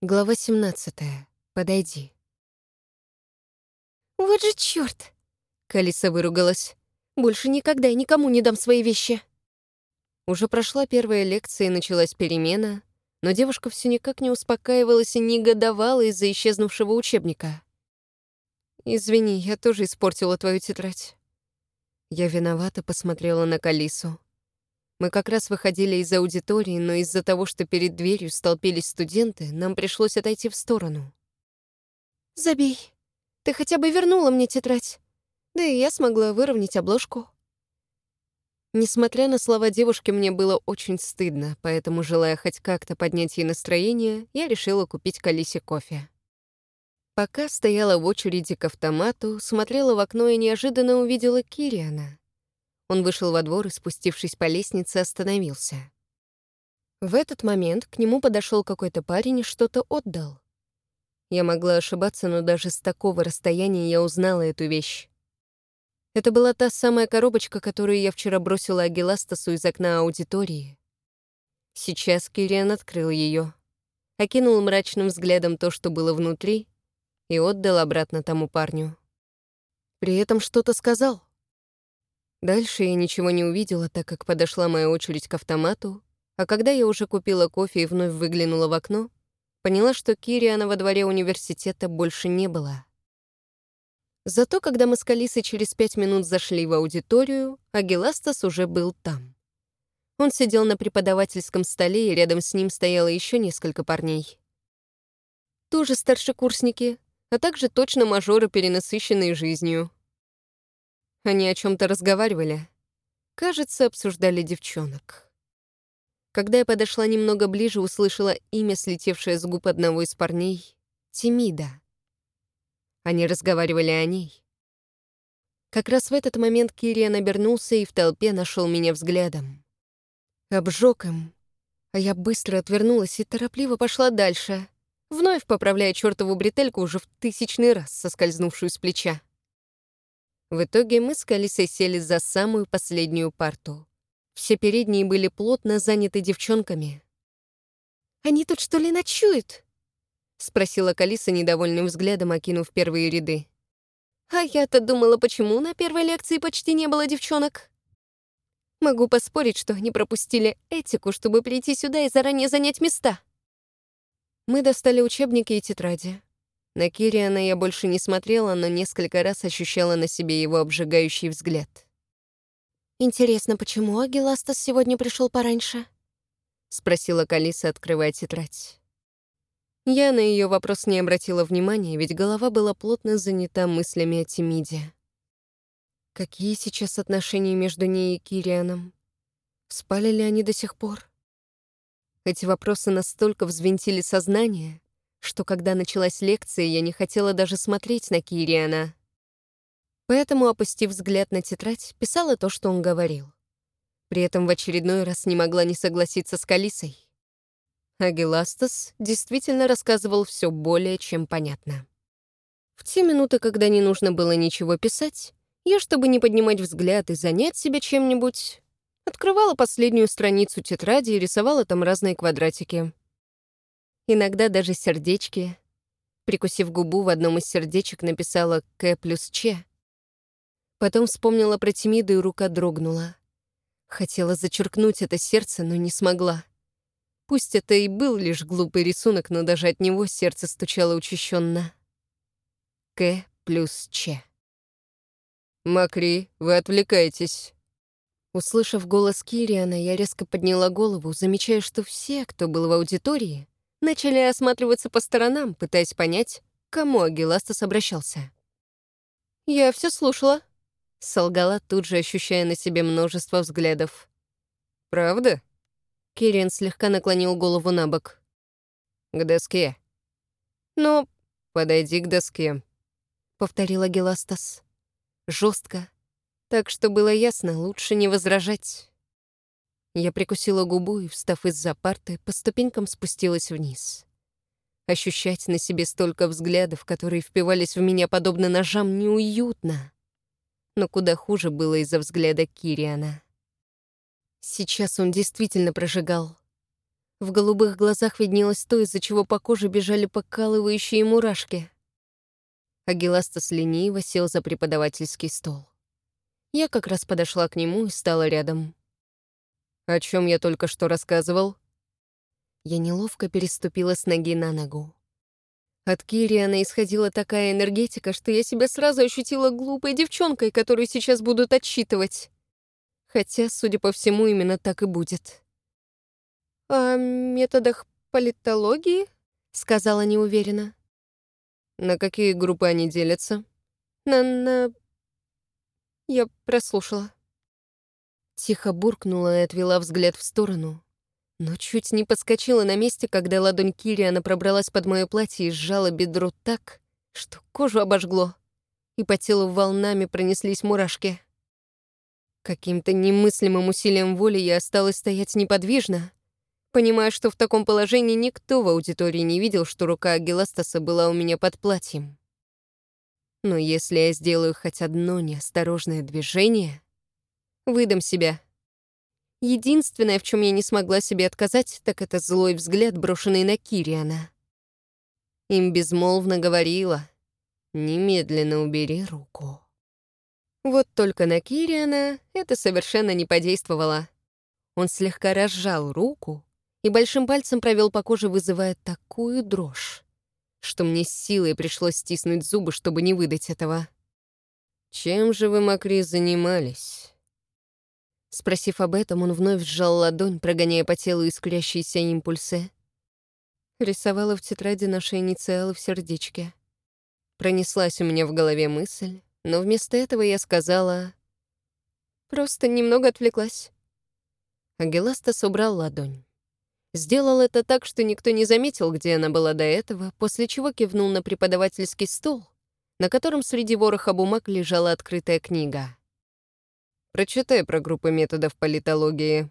Глава 17. Подойди. «Вот же чёрт!» Калиса выругалась. «Больше никогда и никому не дам свои вещи!» Уже прошла первая лекция и началась перемена, но девушка все никак не успокаивалась и негодовала из-за исчезнувшего учебника. «Извини, я тоже испортила твою тетрадь». Я виновата посмотрела на Калису. Мы как раз выходили из аудитории, но из-за того, что перед дверью столпились студенты, нам пришлось отойти в сторону. «Забей. Ты хотя бы вернула мне тетрадь. Да и я смогла выровнять обложку». Несмотря на слова девушки, мне было очень стыдно, поэтому, желая хоть как-то поднять ей настроение, я решила купить Калисе кофе. Пока стояла в очереди к автомату, смотрела в окно и неожиданно увидела Кириана. Он вышел во двор и, спустившись по лестнице, остановился. В этот момент к нему подошел какой-то парень и что-то отдал. Я могла ошибаться, но даже с такого расстояния я узнала эту вещь. Это была та самая коробочка, которую я вчера бросила Агиластасу из окна аудитории. Сейчас Кириан открыл ее, окинул мрачным взглядом то, что было внутри, и отдал обратно тому парню. При этом что-то сказал. Дальше я ничего не увидела, так как подошла моя очередь к автомату, а когда я уже купила кофе и вновь выглянула в окно, поняла, что Кириана во дворе университета больше не было. Зато, когда мы с Калисой через пять минут зашли в аудиторию, Агиластас уже был там. Он сидел на преподавательском столе, и рядом с ним стояло еще несколько парней. Тоже старшекурсники, а также точно мажоры, перенасыщенные жизнью. Они о чем то разговаривали. Кажется, обсуждали девчонок. Когда я подошла немного ближе, услышала имя, слетевшее с губ одного из парней — Тимида. Они разговаривали о ней. Как раз в этот момент Кириан обернулся и в толпе нашел меня взглядом. Обжег им, а я быстро отвернулась и торопливо пошла дальше, вновь поправляя чертову бретельку уже в тысячный раз соскользнувшую с плеча. В итоге мы с Калисой сели за самую последнюю парту. Все передние были плотно заняты девчонками. «Они тут что ли ночуют?» — спросила Калиса недовольным взглядом, окинув первые ряды. «А я-то думала, почему на первой лекции почти не было девчонок?» Могу поспорить, что они пропустили этику, чтобы прийти сюда и заранее занять места. Мы достали учебники и тетради. На Кириана я больше не смотрела, но несколько раз ощущала на себе его обжигающий взгляд. «Интересно, почему Агиластас сегодня пришел пораньше?» — спросила Калиса, открывая тетрадь. Я на ее вопрос не обратила внимания, ведь голова была плотно занята мыслями о Тимиде. Какие сейчас отношения между ней и Кирианом? Спали ли они до сих пор? Эти вопросы настолько взвинтили сознание, что когда началась лекция, я не хотела даже смотреть на Кириана. Поэтому, опустив взгляд на тетрадь, писала то, что он говорил. При этом в очередной раз не могла не согласиться с Калисой. Агиластас действительно рассказывал все более чем понятно. В те минуты, когда не нужно было ничего писать, я, чтобы не поднимать взгляд и занять себя чем-нибудь, открывала последнюю страницу тетради и рисовала там разные квадратики иногда даже сердечки. Прикусив губу, в одном из сердечек написала «К плюс Ч». Потом вспомнила про Тимиду, и рука дрогнула. Хотела зачеркнуть это сердце, но не смогла. Пусть это и был лишь глупый рисунок, но даже от него сердце стучало учащенно. К плюс Ч. «Макри, вы отвлекаетесь». Услышав голос Кириана, я резко подняла голову, замечая, что все, кто был в аудитории, начали осматриваться по сторонам, пытаясь понять, к кому Агиластас обращался. «Я все слушала», — солгала, тут же ощущая на себе множество взглядов. «Правда?» Кирин слегка наклонил голову на бок. «К доске». «Но...» «Подойди к доске», — повторила Геластас. Жестко, так что было ясно, лучше не возражать. Я прикусила губу и, встав из-за парты, по ступенькам спустилась вниз. Ощущать на себе столько взглядов, которые впивались в меня подобно ножам, неуютно. Но куда хуже было из-за взгляда Кириана. Сейчас он действительно прожигал. В голубых глазах виднелось то, из-за чего по коже бежали покалывающие мурашки. Агиластас лениво сел за преподавательский стол. Я как раз подошла к нему и стала рядом. «О чем я только что рассказывал?» Я неловко переступила с ноги на ногу. От Кириана исходила такая энергетика, что я себя сразу ощутила глупой девчонкой, которую сейчас будут отчитывать. Хотя, судя по всему, именно так и будет. «О методах политологии?» — сказала неуверенно. «На какие группы они делятся?» «На... на...» Я прослушала. Тихо буркнула и отвела взгляд в сторону, но чуть не подскочила на месте, когда ладонь Кириана пробралась под мое платье и сжала бедро так, что кожу обожгло, и по телу волнами пронеслись мурашки. Каким-то немыслимым усилием воли я осталась стоять неподвижно, понимая, что в таком положении никто в аудитории не видел, что рука Агиластаса была у меня под платьем. Но если я сделаю хоть одно неосторожное движение, выдам себя. Единственное, в чем я не смогла себе отказать, так это злой взгляд, брошенный на Кириана. Им безмолвно говорила «Немедленно убери руку». Вот только на Кириана это совершенно не подействовало. Он слегка разжал руку и большим пальцем провел по коже, вызывая такую дрожь, что мне с силой пришлось стиснуть зубы, чтобы не выдать этого. «Чем же вы, Макри, занимались?» Спросив об этом, он вновь сжал ладонь, прогоняя по телу искрящиеся импульсы. Рисовала в тетради наши инициалы в сердечке. Пронеслась у меня в голове мысль, но вместо этого я сказала... Просто немного отвлеклась. Агеластас убрал ладонь. Сделал это так, что никто не заметил, где она была до этого, после чего кивнул на преподавательский стол, на котором среди вороха бумаг лежала открытая книга. «Прочитай про группы методов политологии».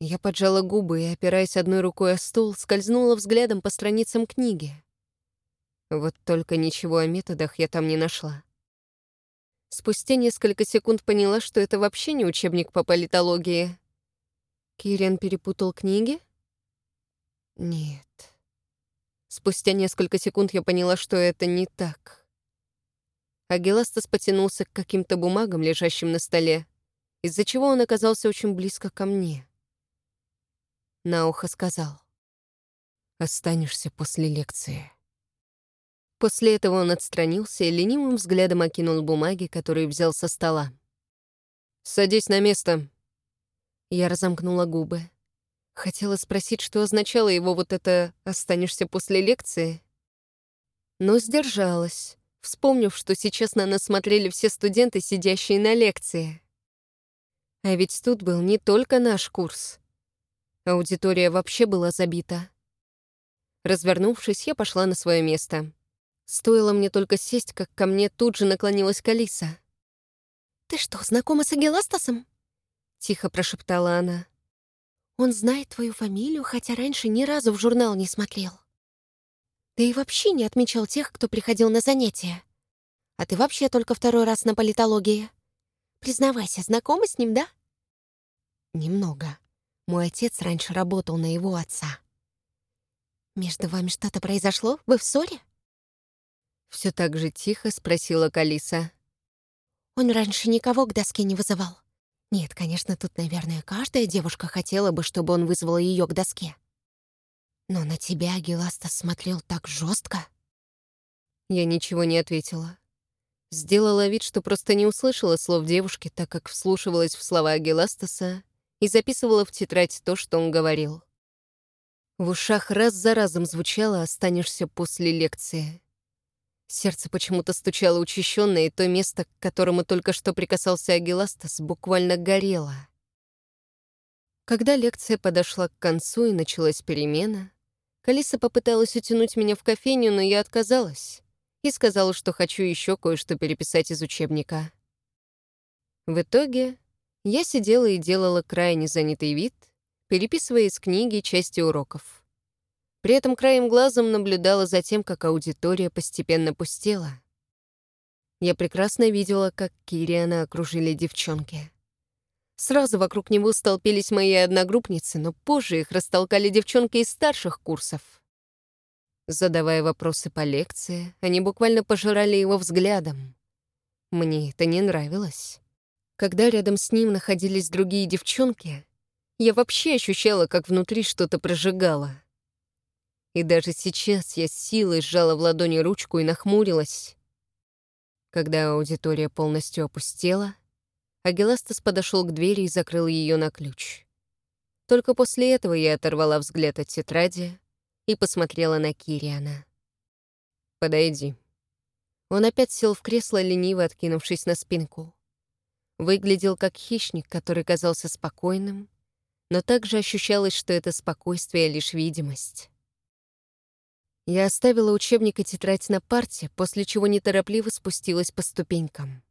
Я поджала губы и, опираясь одной рукой о стол, скользнула взглядом по страницам книги. Вот только ничего о методах я там не нашла. Спустя несколько секунд поняла, что это вообще не учебник по политологии. Кириан перепутал книги? Нет. Спустя несколько секунд я поняла, что это не так. Агиластас потянулся к каким-то бумагам, лежащим на столе, из-за чего он оказался очень близко ко мне. На ухо сказал. «Останешься после лекции». После этого он отстранился и ленивым взглядом окинул бумаги, которые взял со стола. «Садись на место», я разомкнула губы. Хотела спросить, что означало его вот это «останешься после лекции», но сдержалась, вспомнив, что сейчас на нас смотрели все студенты, сидящие на лекции. А ведь тут был не только наш курс. Аудитория вообще была забита. Развернувшись, я пошла на свое место. Стоило мне только сесть, как ко мне тут же наклонилась Калиса. «Ты что, знакома с Агеластасом?» тихо прошептала она. «Он знает твою фамилию, хотя раньше ни разу в журнал не смотрел. Ты и вообще не отмечал тех, кто приходил на занятия. А ты вообще только второй раз на политологии. Признавайся, знакома с ним, да?» «Немного. Мой отец раньше работал на его отца». «Между вами что-то произошло? Вы в ссоре?» Все так же тихо спросила Калиса. «Он раньше никого к доске не вызывал?» Нет, конечно, тут, наверное, каждая девушка хотела бы, чтобы он вызвал ее к доске. Но на тебя Геластас смотрел так жестко. Я ничего не ответила. Сделала вид, что просто не услышала слов девушки, так как вслушивалась в слова Геластаса и записывала в тетрадь то, что он говорил. В ушах раз за разом звучало «останешься после лекции». Сердце почему-то стучало учащенно, и то место, к которому только что прикасался Агиластас, буквально горело. Когда лекция подошла к концу и началась перемена, Калиса попыталась утянуть меня в кофейню, но я отказалась и сказала, что хочу еще кое-что переписать из учебника. В итоге я сидела и делала крайне занятый вид, переписывая из книги части уроков. При этом краем глазом наблюдала за тем, как аудитория постепенно пустела. Я прекрасно видела, как Кириана окружили девчонки. Сразу вокруг него столпились мои одногруппницы, но позже их растолкали девчонки из старших курсов. Задавая вопросы по лекции, они буквально пожирали его взглядом. Мне это не нравилось. Когда рядом с ним находились другие девчонки, я вообще ощущала, как внутри что-то прожигало. И даже сейчас я с силой сжала в ладони ручку и нахмурилась. Когда аудитория полностью опустела, Агиластас подошел к двери и закрыл ее на ключ. Только после этого я оторвала взгляд от тетради и посмотрела на Кириана. «Подойди». Он опять сел в кресло, лениво откинувшись на спинку. Выглядел как хищник, который казался спокойным, но также ощущалось, что это спокойствие — лишь видимость. Я оставила учебник и тетрадь на парте, после чего неторопливо спустилась по ступенькам.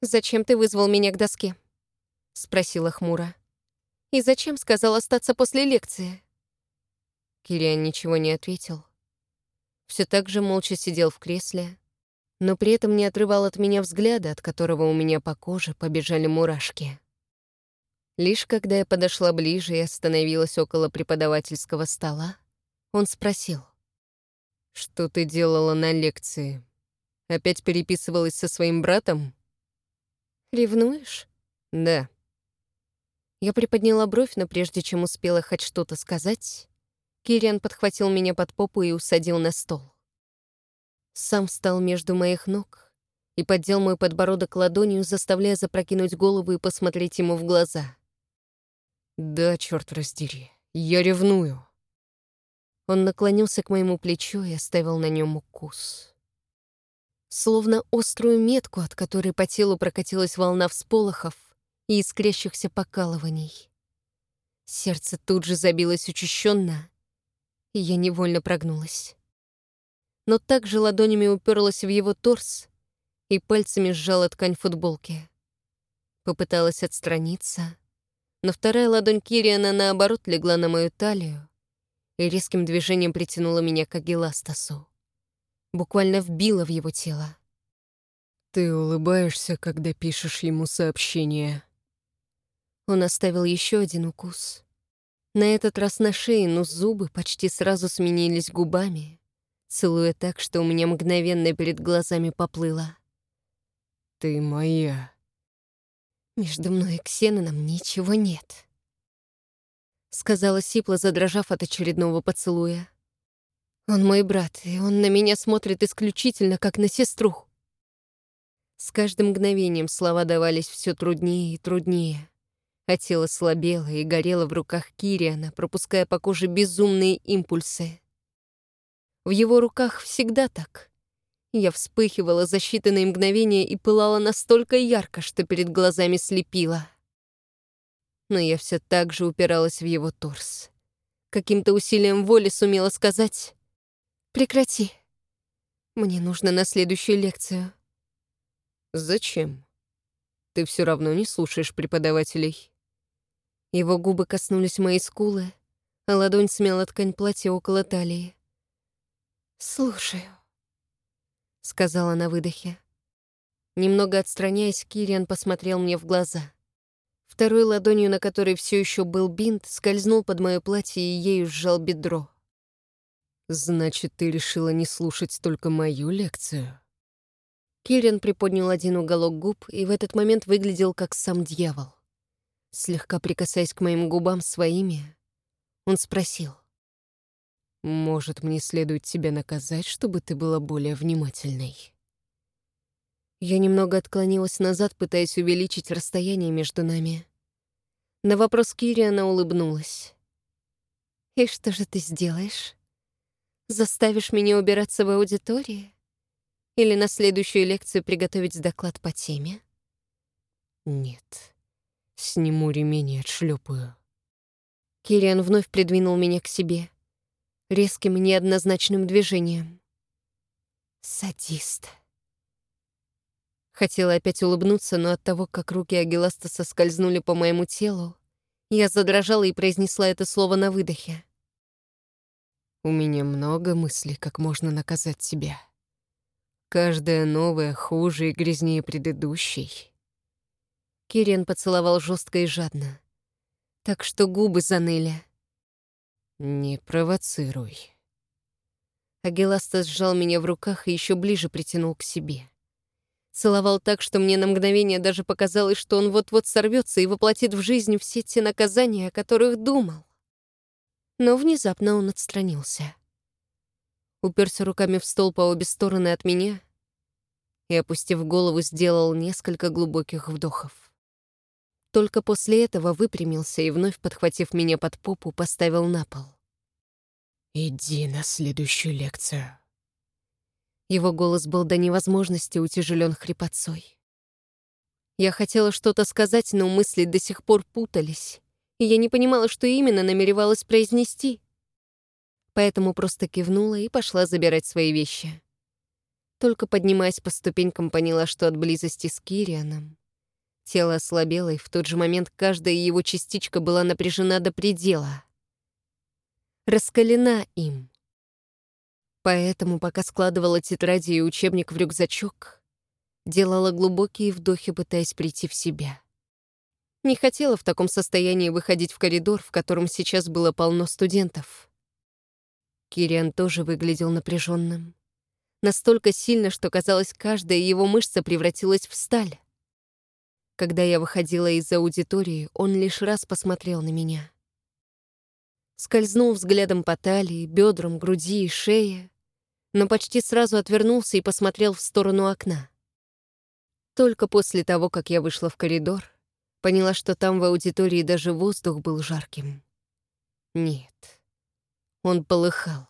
«Зачем ты вызвал меня к доске?» — спросила хмуро. «И зачем сказал остаться после лекции?» Кириан ничего не ответил. Все так же молча сидел в кресле, но при этом не отрывал от меня взгляда, от которого у меня по коже побежали мурашки. Лишь когда я подошла ближе и остановилась около преподавательского стола, он спросил. «Что ты делала на лекции? Опять переписывалась со своим братом?» «Ревнуешь?» «Да». Я приподняла бровь, но прежде чем успела хоть что-то сказать, Кириан подхватил меня под попу и усадил на стол. Сам встал между моих ног и поддел мой подбородок ладонью, заставляя запрокинуть голову и посмотреть ему в глаза. «Да, черт раздери, я ревную». Он наклонился к моему плечу и оставил на нем укус. Словно острую метку, от которой по телу прокатилась волна всполохов и искрящихся покалываний. Сердце тут же забилось учащенно, и я невольно прогнулась. Но также ладонями уперлась в его торс и пальцами сжала ткань футболки. Попыталась отстраниться, но вторая ладонь Кириана, наоборот, легла на мою талию, и резким движением притянула меня к Агиластасу. Буквально вбила в его тело. «Ты улыбаешься, когда пишешь ему сообщение». Он оставил еще один укус. На этот раз на шее, но зубы почти сразу сменились губами, целуя так, что у меня мгновенно перед глазами поплыло. «Ты моя». Между мной и Ксеноном ничего нет сказала Сипла, задрожав от очередного поцелуя. «Он мой брат, и он на меня смотрит исключительно как на сестру». С каждым мгновением слова давались все труднее и труднее, а тело слабело и горело в руках Кириана, пропуская по коже безумные импульсы. В его руках всегда так. Я вспыхивала за считанные мгновения и пылала настолько ярко, что перед глазами слепила но я все так же упиралась в его торс. Каким-то усилием воли сумела сказать «Прекрати. Мне нужно на следующую лекцию». «Зачем? Ты все равно не слушаешь преподавателей». Его губы коснулись моей скулы, а ладонь смяла ткань платья около талии. «Слушаю», — сказала на выдохе. Немного отстраняясь, Кириан посмотрел мне в глаза. Второй ладонью, на которой все еще был бинт, скользнул под мое платье и ею сжал бедро. «Значит, ты решила не слушать только мою лекцию?» Кирин приподнял один уголок губ и в этот момент выглядел как сам дьявол. Слегка прикасаясь к моим губам своими, он спросил. «Может, мне следует тебя наказать, чтобы ты была более внимательной?» Я немного отклонилась назад, пытаясь увеличить расстояние между нами. На вопрос Кири она улыбнулась. «И что же ты сделаешь? Заставишь меня убираться в аудитории? Или на следующую лекцию приготовить доклад по теме?» «Нет. Сниму ремень и отшлепаю». Кириан вновь придвинул меня к себе, резким неоднозначным движением. «Садист». Хотела опять улыбнуться, но от того, как руки Агиластаса скользнули по моему телу, я задрожала и произнесла это слово на выдохе. «У меня много мыслей, как можно наказать себя. Каждая новая хуже и грязнее предыдущей. Кириан поцеловал жестко и жадно, так что губы заныли. «Не провоцируй». Агеласта сжал меня в руках и еще ближе притянул к себе. Целовал так, что мне на мгновение даже показалось, что он вот-вот сорвется и воплотит в жизнь все те наказания, о которых думал. Но внезапно он отстранился. Уперся руками в стол по обе стороны от меня и, опустив голову, сделал несколько глубоких вдохов. Только после этого выпрямился и, вновь подхватив меня под попу, поставил на пол. «Иди на следующую лекцию». Его голос был до невозможности утяжелен хрипотцой. Я хотела что-то сказать, но мысли до сих пор путались, я не понимала, что именно намеревалась произнести. Поэтому просто кивнула и пошла забирать свои вещи. Только поднимаясь по ступенькам, поняла, что от близости с Кирианом Тело ослабело, и в тот же момент каждая его частичка была напряжена до предела. Раскалена им. Поэтому, пока складывала тетради и учебник в рюкзачок, делала глубокие вдохи, пытаясь прийти в себя. Не хотела в таком состоянии выходить в коридор, в котором сейчас было полно студентов. Кириан тоже выглядел напряженным. Настолько сильно, что казалось, каждая его мышца превратилась в сталь. Когда я выходила из аудитории, он лишь раз посмотрел на меня. Скользнул взглядом по талии, бедрам, груди и шее, но почти сразу отвернулся и посмотрел в сторону окна. Только после того, как я вышла в коридор, поняла, что там в аудитории даже воздух был жарким. Нет, он полыхал.